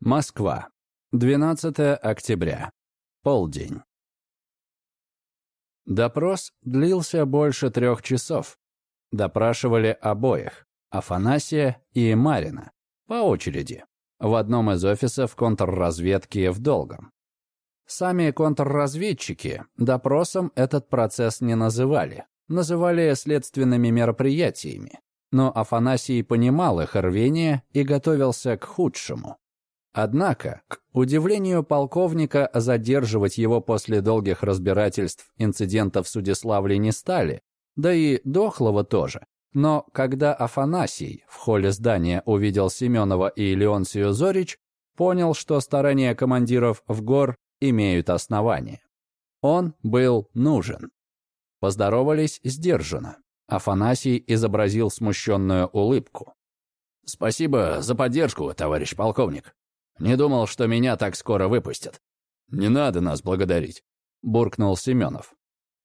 Москва. 12 октября. Полдень. Допрос длился больше трех часов. Допрашивали обоих, Афанасия и Марина, по очереди, в одном из офисов контрразведки в Долгом. Сами контрразведчики допросом этот процесс не называли, называли следственными мероприятиями. Но Афанасий понимал их рвение и готовился к худшему. Однако, к удивлению полковника, задерживать его после долгих разбирательств инцидентов в Судеславле не стали, да и Дохлого тоже. Но когда Афанасий в холле здания увидел Семенова и Леонсию Зорич, понял, что старания командиров в гор имеют основание. Он был нужен. Поздоровались сдержанно. Афанасий изобразил смущенную улыбку. «Спасибо за поддержку, товарищ полковник. Не думал, что меня так скоро выпустят». «Не надо нас благодарить», — буркнул Семенов.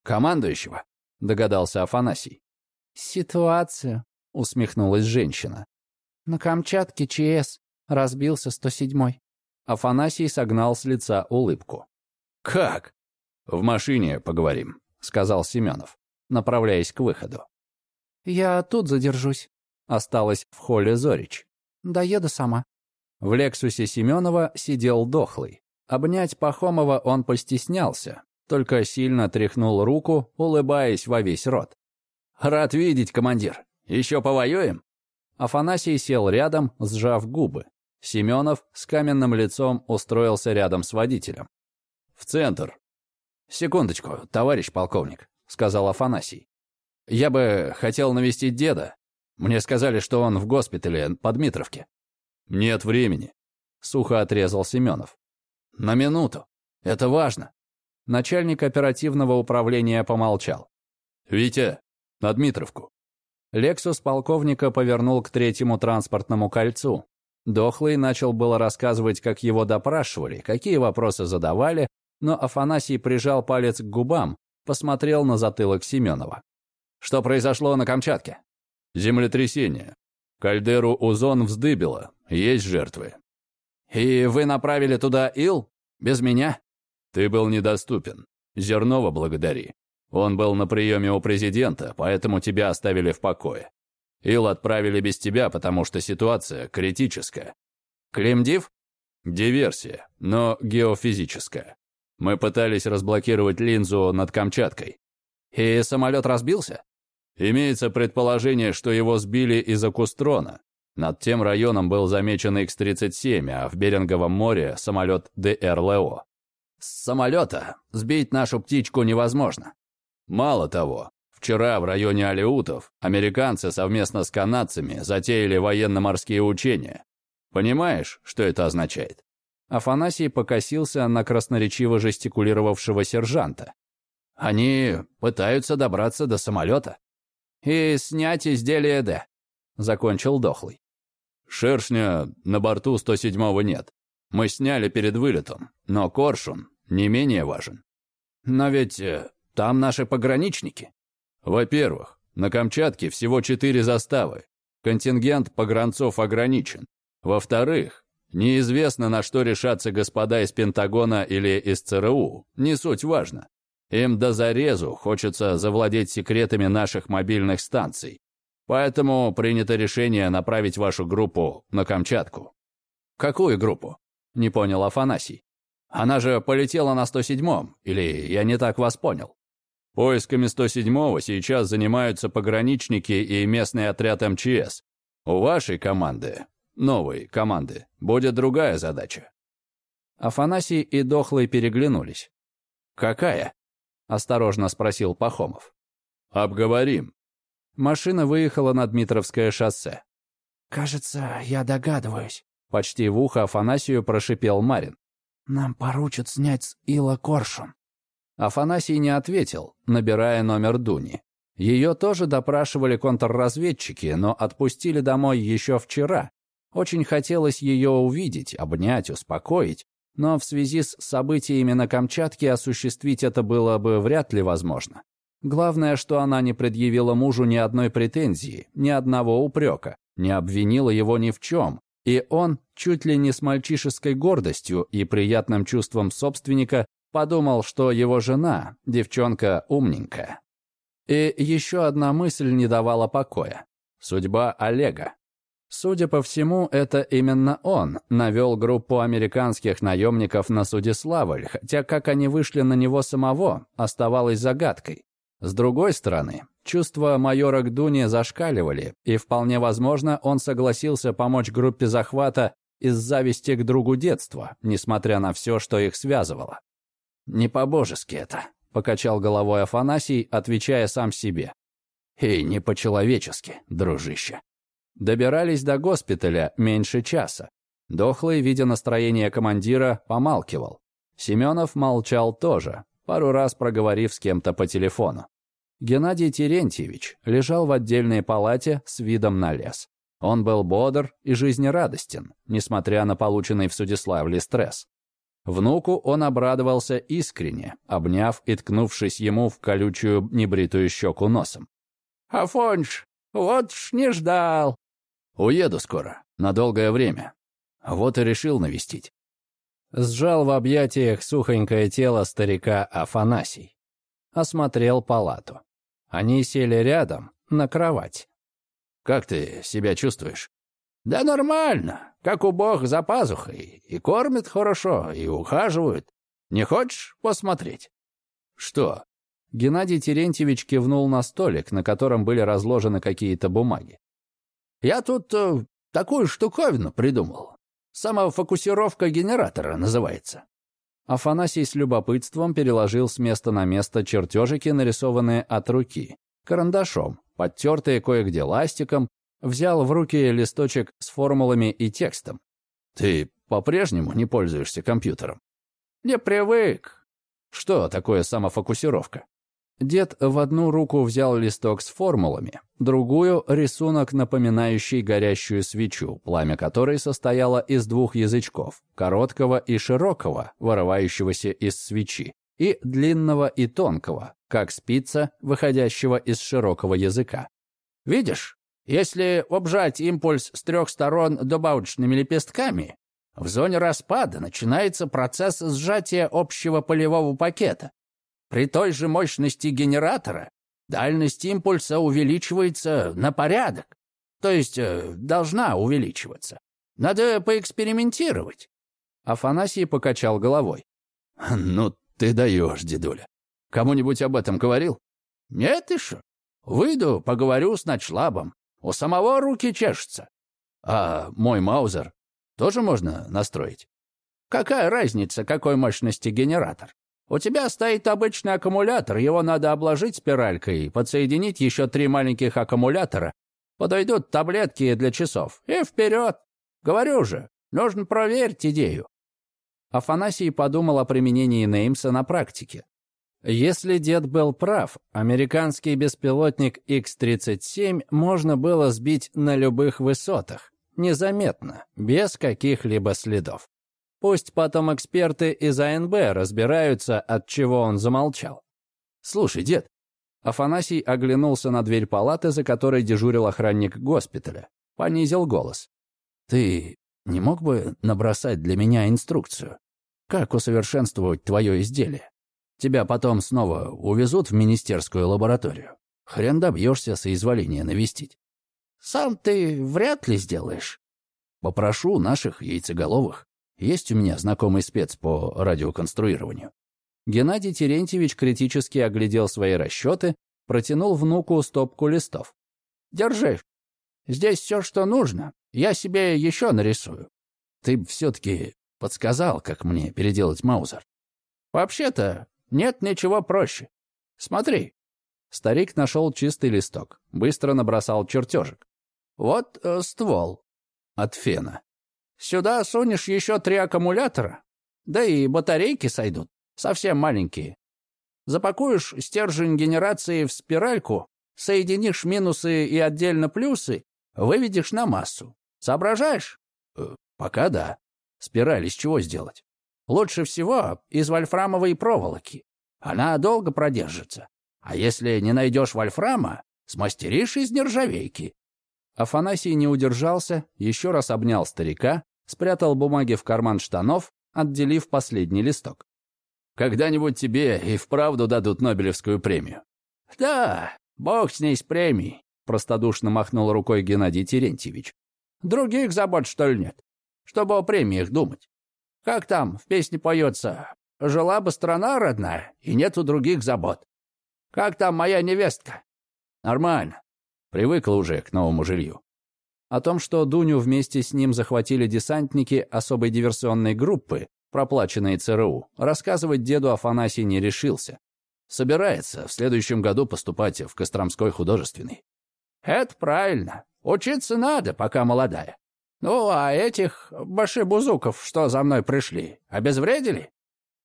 «Командующего», — догадался Афанасий. «Ситуация», — усмехнулась женщина. «На Камчатке ЧС разбился 107-й». Афанасий согнал с лица улыбку. «Как?» «В машине поговорим», — сказал Семенов, направляясь к выходу. «Я тут задержусь», — осталась в холле Зорич. «Доеду сама». В «Лексусе» Семенова сидел дохлый. Обнять Пахомова он постеснялся, только сильно тряхнул руку, улыбаясь во весь рот. «Рад видеть, командир. Еще повоюем?» Афанасий сел рядом, сжав губы. Семенов с каменным лицом устроился рядом с водителем. «В центр». «Секундочку, товарищ полковник», — сказал Афанасий. «Я бы хотел навестить деда. Мне сказали, что он в госпитале под Дмитровке». «Нет времени», — сухо отрезал Семенов. «На минуту. Это важно». Начальник оперативного управления помолчал. «Витя, на Дмитровку». Лексус полковника повернул к третьему транспортному кольцу, Дохлый начал было рассказывать, как его допрашивали, какие вопросы задавали, но Афанасий прижал палец к губам, посмотрел на затылок Семенова. «Что произошло на Камчатке?» «Землетрясение. Кальдеру Узон вздыбило. Есть жертвы». «И вы направили туда Ил? Без меня?» «Ты был недоступен. Зернова благодари. Он был на приеме у президента, поэтому тебя оставили в покое. Ил отправили без тебя, потому что ситуация критическая. Климдив? Диверсия, но геофизическая. Мы пытались разблокировать линзу над Камчаткой. И самолет разбился? Имеется предположение, что его сбили из Акустрона. Над тем районом был замечен X-37, а в Беринговом море самолет ДРЛО. С самолета сбить нашу птичку невозможно. Мало того, Вчера в районе Алеутов американцы совместно с канадцами затеяли военно-морские учения. Понимаешь, что это означает?» Афанасий покосился на красноречиво жестикулировавшего сержанта. «Они пытаются добраться до самолета и снять изделие «Д», — закончил Дохлый. «Шершня на борту 107-го нет. Мы сняли перед вылетом, но коршун не менее важен. Но ведь э, там наши пограничники. Во-первых, на Камчатке всего четыре заставы. Контингент погранцов ограничен. Во-вторых, неизвестно, на что решатся господа из Пентагона или из ЦРУ. Не суть важно. Им до зарезу хочется завладеть секретами наших мобильных станций. Поэтому принято решение направить вашу группу на Камчатку. Какую группу? Не понял Афанасий. Она же полетела на 107-м, или я не так вас понял? Поисками 107-го сейчас занимаются пограничники и местный отряд МЧС. У вашей команды, новой команды, будет другая задача». Афанасий и Дохлый переглянулись. «Какая?» – осторожно спросил Пахомов. «Обговорим». Машина выехала на Дмитровское шоссе. «Кажется, я догадываюсь», – почти в ухо Афанасию прошипел Марин. «Нам поручат снять с Ила коршун». Афанасий не ответил, набирая номер Дуни. Ее тоже допрашивали контрразведчики, но отпустили домой еще вчера. Очень хотелось ее увидеть, обнять, успокоить, но в связи с событиями на Камчатке осуществить это было бы вряд ли возможно. Главное, что она не предъявила мужу ни одной претензии, ни одного упрека, не обвинила его ни в чем, И он, чуть ли не с мальчишеской гордостью и приятным чувством собственника, подумал, что его жена, девчонка умненькая. И еще одна мысль не давала покоя. Судьба Олега. Судя по всему, это именно он навел группу американских наемников на Судиславль, хотя как они вышли на него самого, оставалось загадкой. С другой стороны, чувства майора Гдуни зашкаливали, и вполне возможно, он согласился помочь группе захвата из зависти к другу детства, несмотря на все, что их связывало. «Не по-божески это», — покачал головой Афанасий, отвечая сам себе. И не по-человечески, дружище. Добирались до госпиталя меньше часа. Дохлый, видя настроение командира, помалкивал. Семенов молчал тоже, пару раз проговорив с кем-то по телефону. Геннадий Терентьевич лежал в отдельной палате с видом на лес. Он был бодр и жизнерадостен, несмотря на полученный в Судиславле стресс. Внуку он обрадовался искренне, обняв и ткнувшись ему в колючую небритую щеку носом. Афонч, вот ж не ждал. Уеду скоро, на долгое время. Вот и решил навестить. Сжал в объятиях сухонькое тело старика Афанасий. Осмотрел палату. Они сели рядом, на кровать. «Как ты себя чувствуешь?» «Да нормально, как у бог за пазухой. И кормят хорошо, и ухаживают. Не хочешь посмотреть?» «Что?» Геннадий Терентьевич кивнул на столик, на котором были разложены какие-то бумаги. «Я тут э, такую штуковину придумал. Самофокусировка генератора называется». Афанасий с любопытством переложил с места на место чертежики, нарисованные от руки, карандашом, подтертые кое-где ластиком, взял в руки листочек с формулами и текстом. «Ты по-прежнему не пользуешься компьютером?» «Не привык». «Что такое самофокусировка?» Дед в одну руку взял листок с формулами, другую — рисунок, напоминающий горящую свечу, пламя которой состояло из двух язычков — короткого и широкого, вырывающегося из свечи, и длинного и тонкого, как спица, выходящего из широкого языка. «Видишь, если обжать импульс с трех сторон добавочными лепестками, в зоне распада начинается процесс сжатия общего полевого пакета, при той же мощности генератора дальность импульса увеличивается на порядок. То есть э, должна увеличиваться. Надо поэкспериментировать. Афанасий покачал головой. «Ну, ты даешь, дедуля. Кому-нибудь об этом говорил?» «Нет еще. Выйду, поговорю с ночлабом. У самого руки чешутся». «А мой маузер тоже можно настроить?» «Какая разница, какой мощности генератор? У тебя стоит обычный аккумулятор, его надо обложить спиралькой, подсоединить еще три маленьких аккумулятора. Подойдут таблетки для часов. И вперед! Говорю же, нужно проверить идею. Афанасий подумал о применении Неймса на практике. Если дед был прав, американский беспилотник X-37 можно было сбить на любых высотах, незаметно, без каких-либо следов. Пусть потом эксперты из АНБ разбираются, от чего он замолчал. «Слушай, дед». Афанасий оглянулся на дверь палаты, за которой дежурил охранник госпиталя. Понизил голос. «Ты не мог бы набросать для меня инструкцию? Как усовершенствовать твое изделие? Тебя потом снова увезут в министерскую лабораторию. Хрен добьешься соизволения навестить. Сам ты вряд ли сделаешь. Попрошу наших яйцеголовых. Есть у меня знакомый спец по радиоконструированию. Геннадий Терентьевич критически оглядел свои расчеты, протянул внуку стопку листов. «Держи. Здесь все, что нужно. Я себе еще нарисую». «Ты все-таки подсказал, как мне переделать Маузер?» «Вообще-то нет ничего проще. Смотри». Старик нашел чистый листок, быстро набросал чертежик. «Вот э, ствол». От фена. Сюда сунешь еще три аккумулятора, да и батарейки сойдут, совсем маленькие. Запакуешь стержень генерации в спиральку, соединишь минусы и отдельно плюсы, выведешь на массу. Соображаешь? Э, пока да. Спираль из чего сделать? Лучше всего из вольфрамовой проволоки. Она долго продержится. А если не найдешь вольфрама, смастеришь из нержавейки. Афанасий не удержался, еще раз обнял старика, спрятал бумаги в карман штанов, отделив последний листок. «Когда-нибудь тебе и вправду дадут Нобелевскую премию». «Да, бог с ней с премией», — простодушно махнул рукой Геннадий Терентьевич. «Других забот, что ли, нет? Чтобы о премиях думать. Как там в песне поется? Жила бы страна родная, и нету других забот. Как там моя невестка?» «Нормально. Привыкла уже к новому жилью. О том, что Дуню вместе с ним захватили десантники особой диверсионной группы, проплаченные ЦРУ, рассказывать деду Афанасий не решился. Собирается в следующем году поступать в Костромской художественный. «Это правильно. Учиться надо, пока молодая. Ну, а этих башибузуков, что за мной пришли, обезвредили?»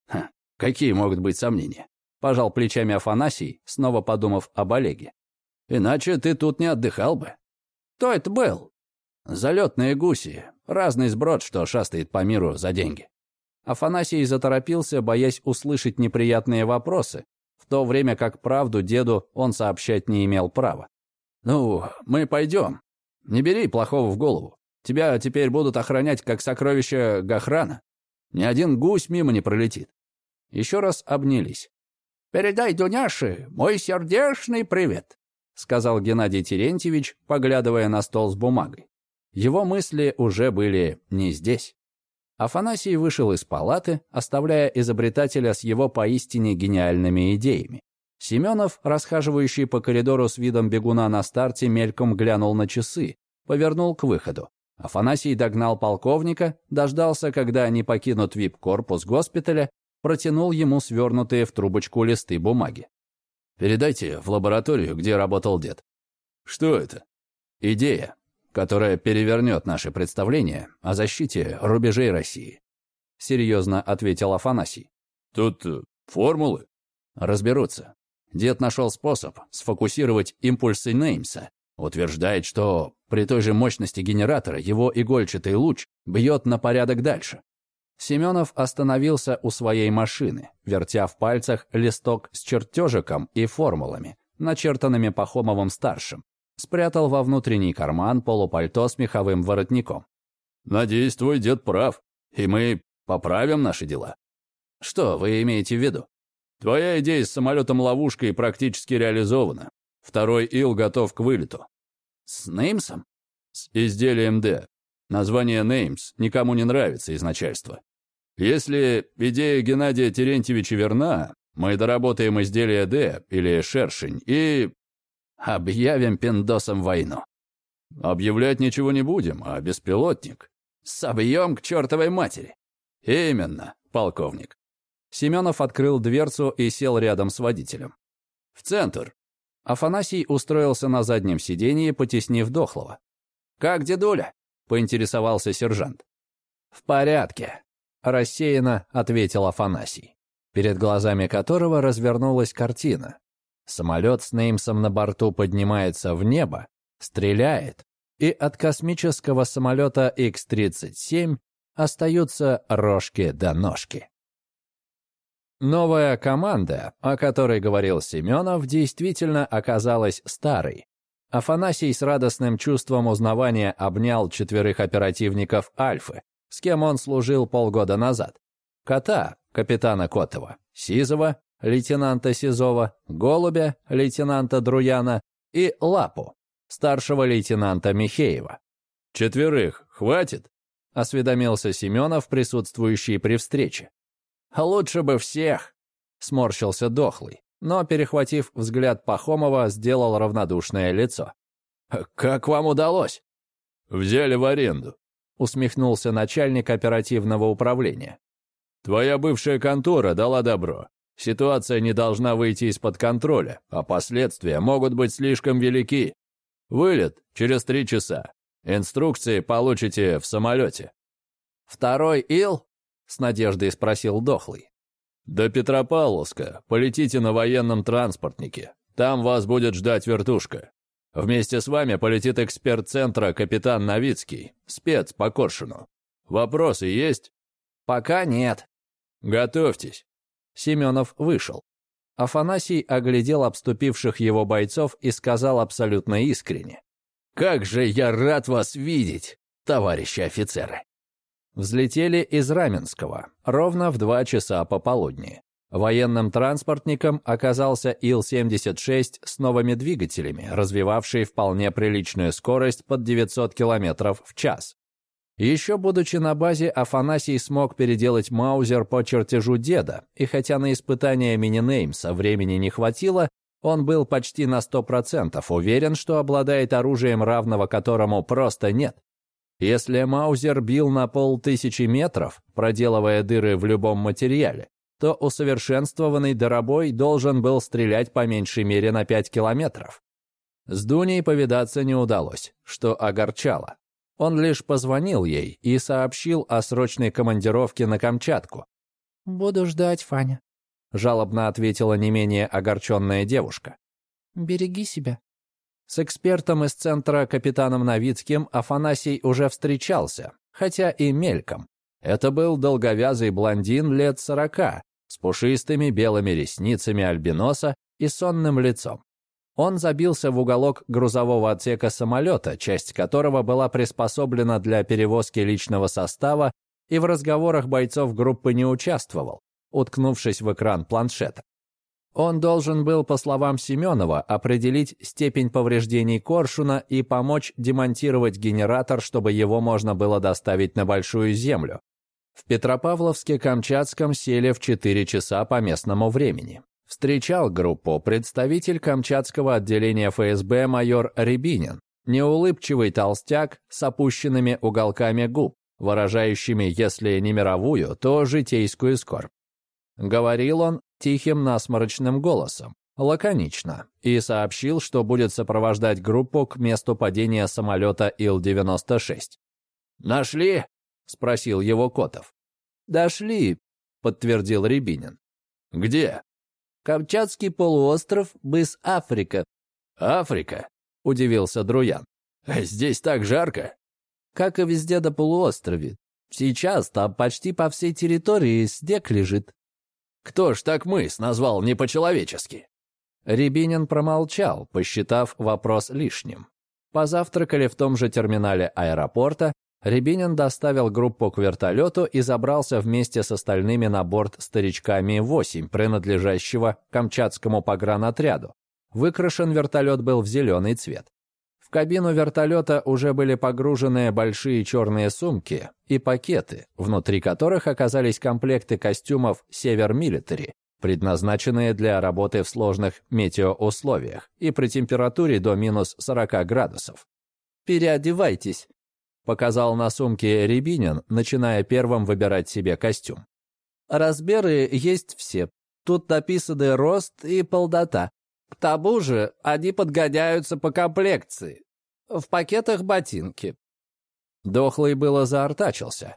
Ха, какие могут быть сомнения? Пожал плечами Афанасий, снова подумав об Олеге. Иначе ты тут не отдыхал бы. Кто это был? Залетные гуси. Разный сброд, что шастает по миру за деньги. Афанасий заторопился, боясь услышать неприятные вопросы, в то время как правду деду он сообщать не имел права. «Ну, мы пойдем. Не бери плохого в голову. Тебя теперь будут охранять как сокровище Гахрана. Ни один гусь мимо не пролетит». Еще раз обнялись. «Передай Дуняше мой сердечный привет», сказал Геннадий Терентьевич, поглядывая на стол с бумагой. Его мысли уже были не здесь. Афанасий вышел из палаты, оставляя изобретателя с его поистине гениальными идеями. Семенов, расхаживающий по коридору с видом бегуна на старте, мельком глянул на часы, повернул к выходу. Афанасий догнал полковника, дождался, когда они покинут вип-корпус госпиталя, протянул ему свернутые в трубочку листы бумаги. Передайте в лабораторию, где работал дед. Что это? Идея, которая перевернет наше представление о защите рубежей России. Серьезно ответил Афанасий. Тут э, формулы? Разберутся. Дед нашел способ сфокусировать импульсы Неймса. Утверждает, что при той же мощности генератора его игольчатый луч бьет на порядок дальше. Семенов остановился у своей машины, вертя в пальцах листок с чертежиком и формулами, начертанными Пахомовым-старшим. Спрятал во внутренний карман полупальто с меховым воротником. «Надеюсь, твой дед прав, и мы поправим наши дела». «Что вы имеете в виду?» «Твоя идея с самолетом-ловушкой практически реализована. Второй ил готов к вылету». «С Неймсом?» «С изделием Д. Название Неймс никому не нравится из начальства. Если идея Геннадия Терентьевича верна, мы доработаем изделие Д или шершень и... Объявим пиндосам войну. Объявлять ничего не будем, а беспилотник. Собьем к чертовой матери. Именно, полковник. Семенов открыл дверцу и сел рядом с водителем. В центр. Афанасий устроился на заднем сиденье, потеснив дохлого. «Как дедуля?» — поинтересовался сержант. «В порядке», рассеянно ответил Афанасий, перед глазами которого развернулась картина. Самолет с Неймсом на борту поднимается в небо, стреляет, и от космического самолета X-37 остаются рожки до ножки. Новая команда, о которой говорил Семенов, действительно оказалась старой. Афанасий с радостным чувством узнавания обнял четверых оперативников Альфы, с кем он служил полгода назад. Кота, капитана Котова, Сизова, лейтенанта Сизова, Голубя, лейтенанта Друяна и Лапу, старшего лейтенанта Михеева. «Четверых хватит?» — осведомился Семенов, присутствующий при встрече. «Лучше бы всех!» — сморщился дохлый, но, перехватив взгляд Пахомова, сделал равнодушное лицо. «Как вам удалось?» «Взяли в аренду», усмехнулся начальник оперативного управления. «Твоя бывшая контора дала добро. Ситуация не должна выйти из-под контроля, а последствия могут быть слишком велики. Вылет через три часа. Инструкции получите в самолете». «Второй ил?» — с надеждой спросил Дохлый. «До Петропавловска полетите на военном транспортнике. Там вас будет ждать вертушка. Вместе с вами полетит эксперт центра капитан Новицкий, спец по Коршуну. Вопросы есть? Пока нет. Готовьтесь. Семенов вышел. Афанасий оглядел обступивших его бойцов и сказал абсолютно искренне. Как же я рад вас видеть, товарищи офицеры!» Взлетели из Раменского ровно в два часа пополудни. Военным транспортником оказался Ил-76 с новыми двигателями, развивавший вполне приличную скорость под 900 км в час. Еще будучи на базе, Афанасий смог переделать Маузер по чертежу деда, и хотя на испытания мини-неймса времени не хватило, он был почти на 100% уверен, что обладает оружием, равного которому просто нет. Если Маузер бил на полтысячи метров, проделывая дыры в любом материале, то усовершенствованный Доробой должен был стрелять по меньшей мере на 5 километров. С Дуней повидаться не удалось, что огорчало. Он лишь позвонил ей и сообщил о срочной командировке на Камчатку. «Буду ждать, Фаня», — жалобно ответила не менее огорченная девушка. «Береги себя». С экспертом из центра капитаном Новицким Афанасий уже встречался, хотя и мельком. Это был долговязый блондин лет сорока, с пушистыми белыми ресницами альбиноса и сонным лицом. Он забился в уголок грузового отсека самолета, часть которого была приспособлена для перевозки личного состава, и в разговорах бойцов группы не участвовал, уткнувшись в экран планшета. Он должен был, по словам Семенова, определить степень повреждений Коршуна и помочь демонтировать генератор, чтобы его можно было доставить на Большую Землю, в Петропавловске-Камчатском сели в 4 часа по местному времени. Встречал группу представитель Камчатского отделения ФСБ майор Рябинин, неулыбчивый толстяк с опущенными уголками губ, выражающими, если не мировую, то житейскую скорбь. Говорил он тихим насморочным голосом, лаконично, и сообщил, что будет сопровождать группу к месту падения самолета Ил-96. «Нашли?» — спросил его Котов. «Дошли», — подтвердил Рябинин. «Где?» «Камчатский полуостров, быс Африка». «Африка?» — удивился Друян. «Здесь так жарко». «Как и везде до полуострове. Сейчас там почти по всей территории снег лежит». «Кто ж так мыс назвал не по-человечески?» Рябинин промолчал, посчитав вопрос лишним. Позавтракали в том же терминале аэропорта, Рябинин доставил группу к вертолету и забрался вместе с остальными на борт старичка Ми-8, принадлежащего Камчатскому погранотряду. Выкрашен вертолет был в зеленый цвет. В кабину вертолета уже были погружены большие черные сумки и пакеты, внутри которых оказались комплекты костюмов «Север Милитари», предназначенные для работы в сложных метеоусловиях и при температуре до минус 40 градусов. «Переодевайтесь», Показал на сумке Рябинин, начиная первым выбирать себе костюм. Размеры есть все. Тут написаны рост и полнота. К тому же они подгоняются по комплекции. В пакетах ботинки. Дохлый было заортачился.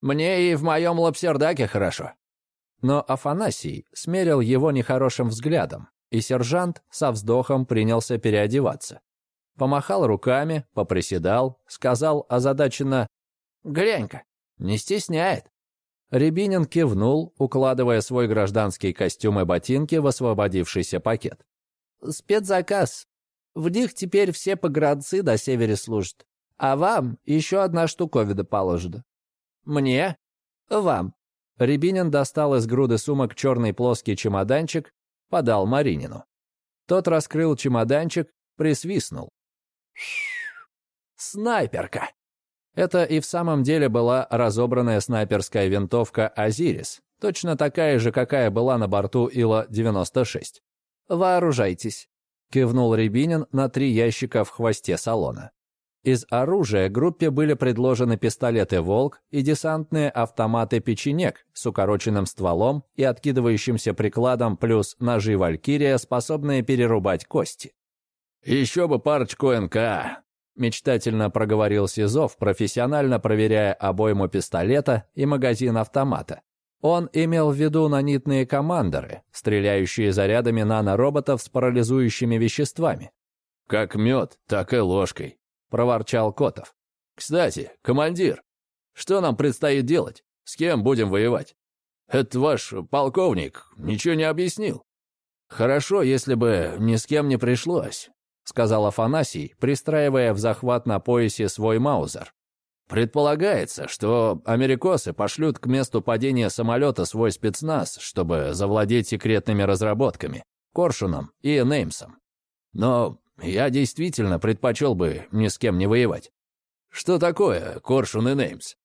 Мне и в моем лапсердаке хорошо. Но Афанасий смерил его нехорошим взглядом, и сержант со вздохом принялся переодеваться. Помахал руками, поприседал, сказал озадаченно «Глянь-ка, не стесняет». Рябинин кивнул, укладывая свой гражданский костюм и ботинки в освободившийся пакет. «Спецзаказ. В них теперь все погранцы до севере служат. А вам еще одна штуковина положена». «Мне?» «Вам». Рябинин достал из груды сумок черный плоский чемоданчик, подал Маринину. Тот раскрыл чемоданчик, присвистнул. Снайперка! Это и в самом деле была разобранная снайперская винтовка «Азирис», точно такая же, какая была на борту Ила-96. «Вооружайтесь», — кивнул Рябинин на три ящика в хвосте салона. Из оружия группе были предложены пистолеты «Волк» и десантные автоматы «Печенек» с укороченным стволом и откидывающимся прикладом плюс ножи «Валькирия», способные перерубать кости. «Еще бы парочку НК», — мечтательно проговорил Сизов, профессионально проверяя обойму пистолета и магазин автомата. Он имел в виду нанитные командоры, стреляющие зарядами нанороботов с парализующими веществами. «Как мед, так и ложкой», — проворчал Котов. «Кстати, командир, что нам предстоит делать? С кем будем воевать? Это ваш полковник ничего не объяснил». «Хорошо, если бы ни с кем не пришлось. Сказал Афанасий, пристраивая в захват на поясе свой маузер. Предполагается, что америкосы пошлют к месту падения самолета свой спецназ, чтобы завладеть секретными разработками, Коршуном и Неймсом. Но я действительно предпочел бы ни с кем не воевать. Что такое Коршун и Неймс?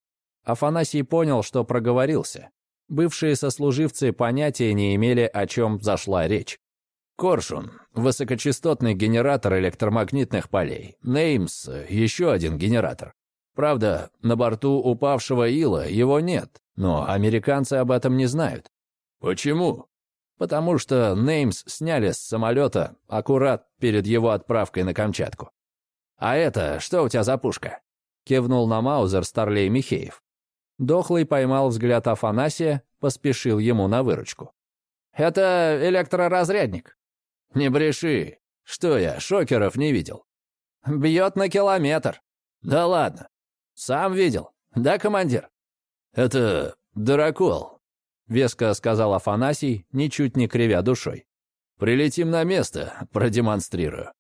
Афанасий понял, что проговорился. Бывшие сослуживцы понятия не имели, о чем зашла речь. Коршун — высокочастотный генератор электромагнитных полей. Неймс — еще один генератор. Правда, на борту упавшего Ила его нет, но американцы об этом не знают. Почему? Потому что Неймс сняли с самолета аккурат перед его отправкой на Камчатку. «А это что у тебя за пушка?» — кивнул на Маузер Старлей Михеев. Дохлый поймал взгляд Афанасия, поспешил ему на выручку. «Это электроразрядник». «Не бреши. Что я, шокеров не видел?» «Бьет на километр». «Да ладно. Сам видел. Да, командир?» «Это дырокол», — веско сказал Афанасий, ничуть не кривя душой. «Прилетим на место, продемонстрирую».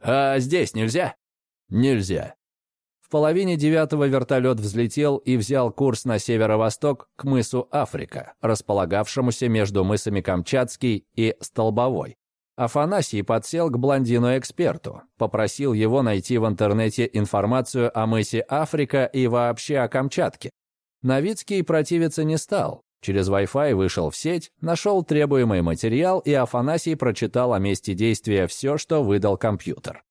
«А здесь нельзя?» «Нельзя. В половине девятого вертолет взлетел и взял курс на северо-восток к мысу Африка, располагавшемуся между мысами Камчатский и Столбовой. Афанасий подсел к блондину-эксперту, попросил его найти в интернете информацию о мысе Африка и вообще о Камчатке. Новицкий противиться не стал. Через Wi-Fi вышел в сеть, нашел требуемый материал, и Афанасий прочитал о месте действия все, что выдал компьютер.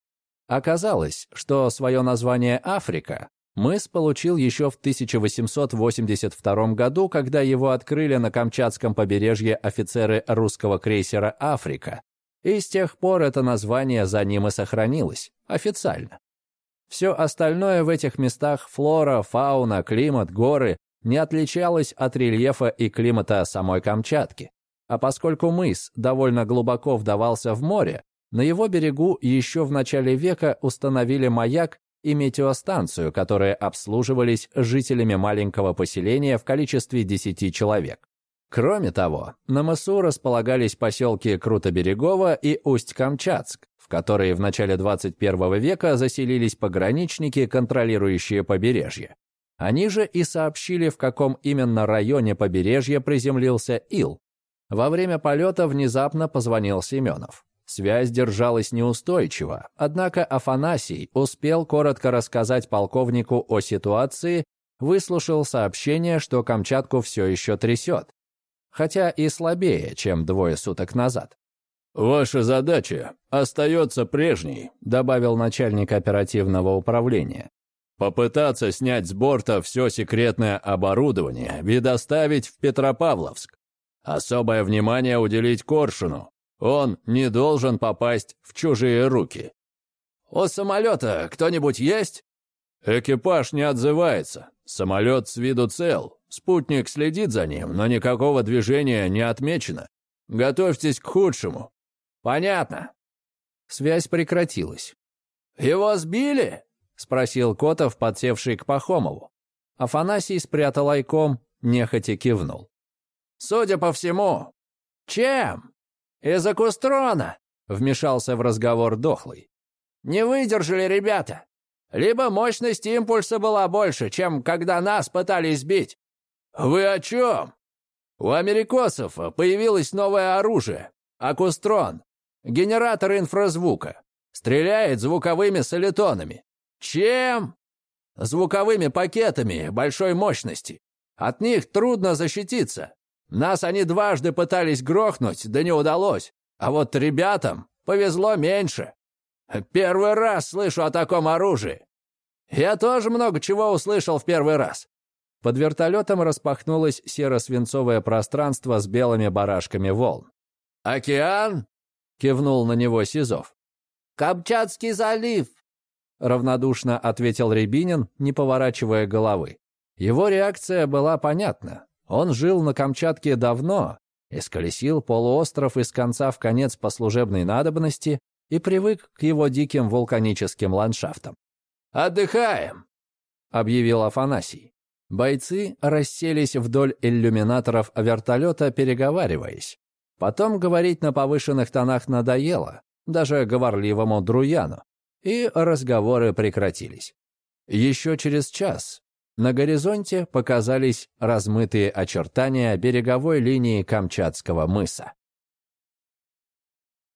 Оказалось, что свое название «Африка» мыс получил еще в 1882 году, когда его открыли на Камчатском побережье офицеры русского крейсера «Африка». И с тех пор это название за ним и сохранилось, официально. Все остальное в этих местах, флора, фауна, климат, горы, не отличалось от рельефа и климата самой Камчатки. А поскольку мыс довольно глубоко вдавался в море, на его берегу еще в начале века установили маяк и метеостанцию, которые обслуживались жителями маленького поселения в количестве 10 человек. Кроме того, на мысу располагались поселки Крутоберегово и Усть-Камчатск, в которые в начале 21 века заселились пограничники, контролирующие побережье. Они же и сообщили, в каком именно районе побережья приземлился Ил. Во время полета внезапно позвонил Семенов. Связь держалась неустойчиво, однако Афанасий успел коротко рассказать полковнику о ситуации, выслушал сообщение, что Камчатку все еще трясет, хотя и слабее, чем двое суток назад. «Ваша задача остается прежней», — добавил начальник оперативного управления. «Попытаться снять с борта все секретное оборудование и доставить в Петропавловск. Особое внимание уделить Коршуну, он не должен попасть в чужие руки. «У самолета кто-нибудь есть?» Экипаж не отзывается. Самолет с виду цел. Спутник следит за ним, но никакого движения не отмечено. Готовьтесь к худшему. Понятно. Связь прекратилась. «Его сбили?» — спросил Котов, подсевший к Пахомову. Афанасий спрятал айком, нехотя кивнул. «Судя по всему. Чем?» «Из-за Кустрона!» — вмешался в разговор Дохлый. «Не выдержали ребята. Либо мощность импульса была больше, чем когда нас пытались сбить». «Вы о чем?» «У америкосов появилось новое оружие. Акустрон. Генератор инфразвука. Стреляет звуковыми солитонами. Чем?» «Звуковыми пакетами большой мощности. От них трудно защититься. Нас они дважды пытались грохнуть, да не удалось. А вот ребятам повезло меньше. Первый раз слышу о таком оружии. Я тоже много чего услышал в первый раз. Под вертолетом распахнулось серо-свинцовое пространство с белыми барашками волн. «Океан?» — кивнул на него Сизов. «Камчатский залив!» — равнодушно ответил Рябинин, не поворачивая головы. Его реакция была понятна. Он жил на Камчатке давно, исколесил полуостров из конца в конец по служебной надобности и привык к его диким вулканическим ландшафтам. «Отдыхаем!» — объявил Афанасий. Бойцы расселись вдоль иллюминаторов вертолета, переговариваясь. Потом говорить на повышенных тонах надоело. даже говорливому Друяну, и разговоры прекратились. Еще через час на горизонте показались размытые очертания береговой линии Камчатского мыса.